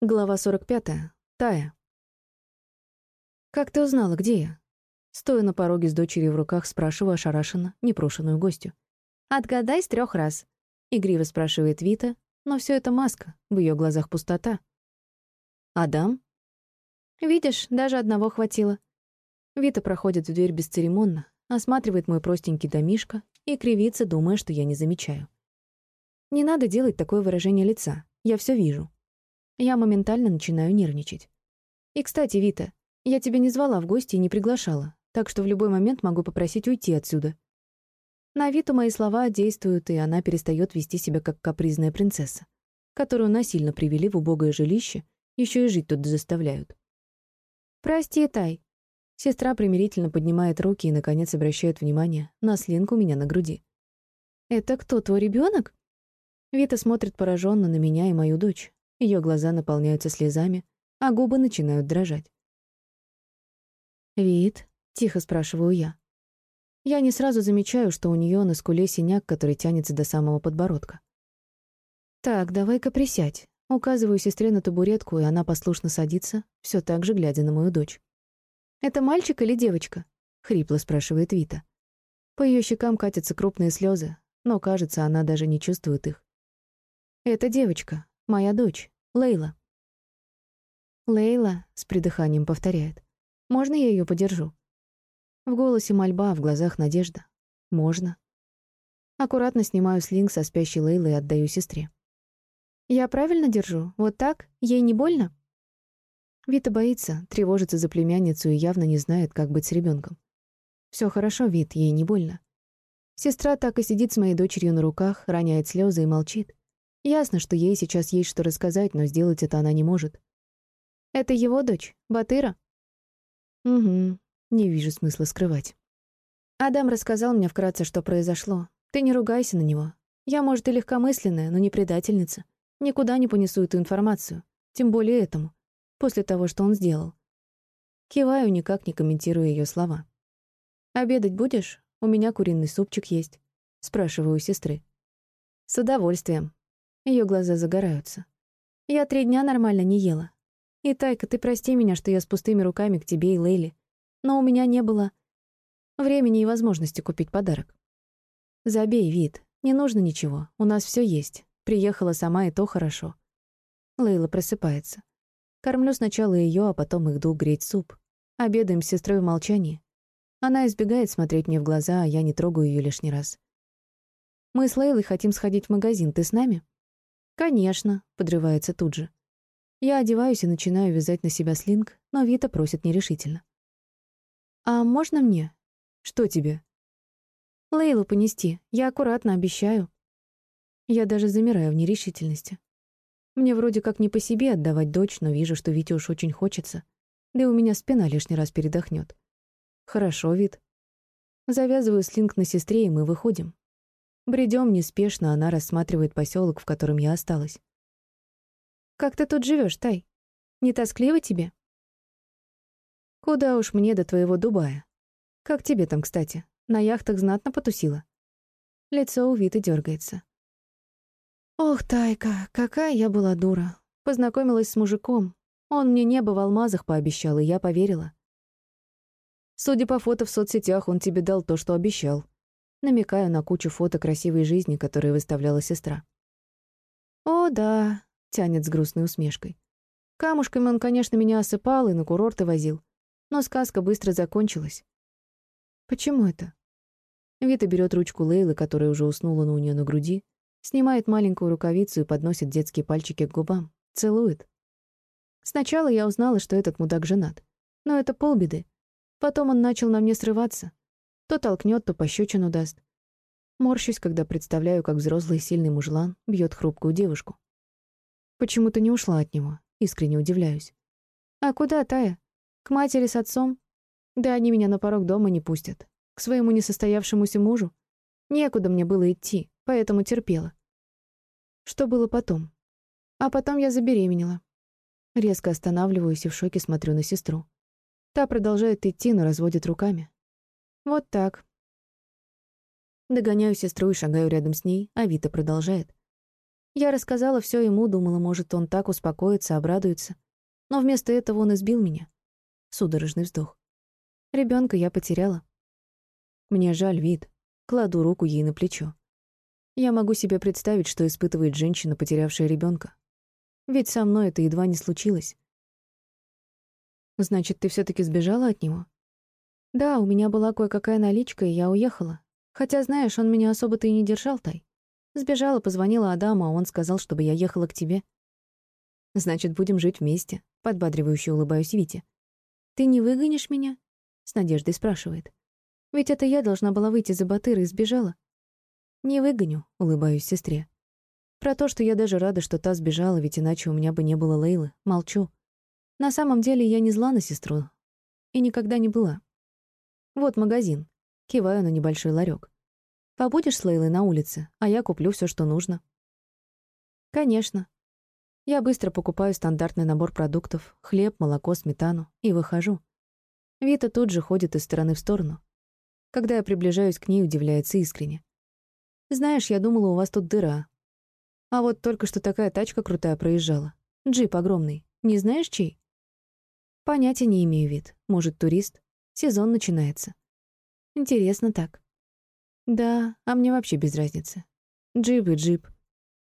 Глава 45. Тая. «Как ты узнала, где я?» Стоя на пороге с дочерью в руках, спрашиваю ошарашенно непрошенную гостю. «Отгадай с трех раз», — игриво спрашивает Вита, но все это маска, в ее глазах пустота. «Адам?» «Видишь, даже одного хватило». Вита проходит в дверь бесцеремонно, осматривает мой простенький домишко и кривится, думая, что я не замечаю. Не надо делать такое выражение лица, я все вижу. Я моментально начинаю нервничать. И, кстати, Вита, я тебя не звала в гости и не приглашала, так что в любой момент могу попросить уйти отсюда. На Виту мои слова действуют, и она перестает вести себя как капризная принцесса, которую насильно привели в убогое жилище, еще и жить тут заставляют. «Прости, Тай». Сестра примирительно поднимает руки и, наконец, обращает внимание на слинку у меня на груди. «Это кто, твой ребенок? Вита смотрит пораженно на меня и мою дочь, ее глаза наполняются слезами, а губы начинают дрожать. «Вид?» — тихо спрашиваю я. Я не сразу замечаю, что у нее на скуле синяк, который тянется до самого подбородка. «Так, давай-ка присядь». Указываю сестре на табуретку, и она послушно садится, все так же глядя на мою дочь. «Это мальчик или девочка?» — хрипло спрашивает Вита. По ее щекам катятся крупные слезы, но, кажется, она даже не чувствует их. «Это девочка», Моя дочь, Лейла. Лейла с придыханием повторяет. Можно я ее подержу? В голосе мольба, в глазах надежда. Можно. Аккуратно снимаю слинг со спящей Лейлы и отдаю сестре. Я правильно держу? Вот так? Ей не больно? Вита боится, тревожится за племянницу и явно не знает, как быть с ребенком. Все хорошо, Вит, ей не больно. Сестра так и сидит с моей дочерью на руках, роняет слезы и молчит. Ясно, что ей сейчас есть что рассказать, но сделать это она не может. «Это его дочь, Батыра?» «Угу, не вижу смысла скрывать». Адам рассказал мне вкратце, что произошло. Ты не ругайся на него. Я, может, и легкомысленная, но не предательница. Никуда не понесу эту информацию. Тем более этому. После того, что он сделал. Киваю, никак не комментируя ее слова. «Обедать будешь? У меня куриный супчик есть». Спрашиваю сестры. «С удовольствием», ее глаза загораются. Я три дня нормально не ела. И, Тайка, ты прости меня, что я с пустыми руками к тебе и Лейли. Но у меня не было времени и возможности купить подарок. Забей вид. Не нужно ничего. У нас все есть. Приехала сама, и то хорошо. Лейла просыпается. Кормлю сначала ее, а потом иду греть суп. Обедаем с сестрой в молчании. Она избегает смотреть мне в глаза, а я не трогаю ее лишний раз. Мы с Лейлой хотим сходить в магазин. Ты с нами? «Конечно», — подрывается тут же. Я одеваюсь и начинаю вязать на себя слинг, но Вита просит нерешительно. «А можно мне?» «Что тебе?» «Лейлу понести. Я аккуратно обещаю». Я даже замираю в нерешительности. Мне вроде как не по себе отдавать дочь, но вижу, что Вите уж очень хочется. Да и у меня спина лишний раз передохнет. «Хорошо, Вит». Завязываю слинг на сестре, и мы выходим. Бредем неспешно, она рассматривает поселок, в котором я осталась. «Как ты тут живешь, Тай? Не тоскливо тебе?» «Куда уж мне до твоего Дубая? Как тебе там, кстати? На яхтах знатно потусила?» Лицо у Виты дергается. «Ох, Тайка, какая я была дура. Познакомилась с мужиком. Он мне небо в алмазах пообещал, и я поверила. Судя по фото в соцсетях, он тебе дал то, что обещал», намекаю на кучу фото красивой жизни, которые выставляла сестра. «О, да», — тянет с грустной усмешкой. Камушками он, конечно, меня осыпал и на курорты возил, но сказка быстро закончилась. «Почему это?» Вита берет ручку Лейлы, которая уже уснула на у нее на груди, снимает маленькую рукавицу и подносит детские пальчики к губам, целует. Сначала я узнала, что этот мудак женат, но это полбеды. Потом он начал на мне срываться, то толкнет, то пощечину даст. Морщусь, когда представляю, как взрослый сильный мужлан бьет хрупкую девушку. Почему-то не ушла от него, искренне удивляюсь. «А куда, Тая? К матери с отцом? Да они меня на порог дома не пустят. К своему несостоявшемуся мужу? Некуда мне было идти, поэтому терпела. Что было потом? А потом я забеременела. Резко останавливаюсь и в шоке смотрю на сестру. Та продолжает идти, но разводит руками. Вот так. Догоняю сестру и шагаю рядом с ней, а Вита продолжает. Я рассказала все ему, думала, может, он так успокоится, обрадуется. Но вместо этого он избил меня. Судорожный вздох. Ребенка я потеряла. Мне жаль вид. Кладу руку ей на плечо. Я могу себе представить, что испытывает женщина, потерявшая ребенка. Ведь со мной это едва не случилось. Значит, ты все таки сбежала от него? Да, у меня была кое-какая наличка, и я уехала. Хотя, знаешь, он меня особо-то и не держал, Тай. Сбежала, позвонила Адаму, а он сказал, чтобы я ехала к тебе. Значит, будем жить вместе, подбадривающе улыбаюсь Вите. Ты не выгонишь меня? С надеждой спрашивает. Ведь это я должна была выйти за Батыра и сбежала. Не выгоню, улыбаюсь сестре. Про то, что я даже рада, что та сбежала, ведь иначе у меня бы не было Лейлы, молчу. На самом деле я не зла на сестру. И никогда не была. Вот магазин. Киваю на небольшой ларек. Побудешь с Лейлой на улице, а я куплю все, что нужно. Конечно. Я быстро покупаю стандартный набор продуктов, хлеб, молоко, сметану, и выхожу. Вита тут же ходит из стороны в сторону. Когда я приближаюсь к ней, удивляется искренне. «Знаешь, я думала, у вас тут дыра. А вот только что такая тачка крутая проезжала. Джип огромный. Не знаешь, чей?» Понятия не имею вид. Может, турист? Сезон начинается. Интересно так. Да, а мне вообще без разницы. Джип и джип.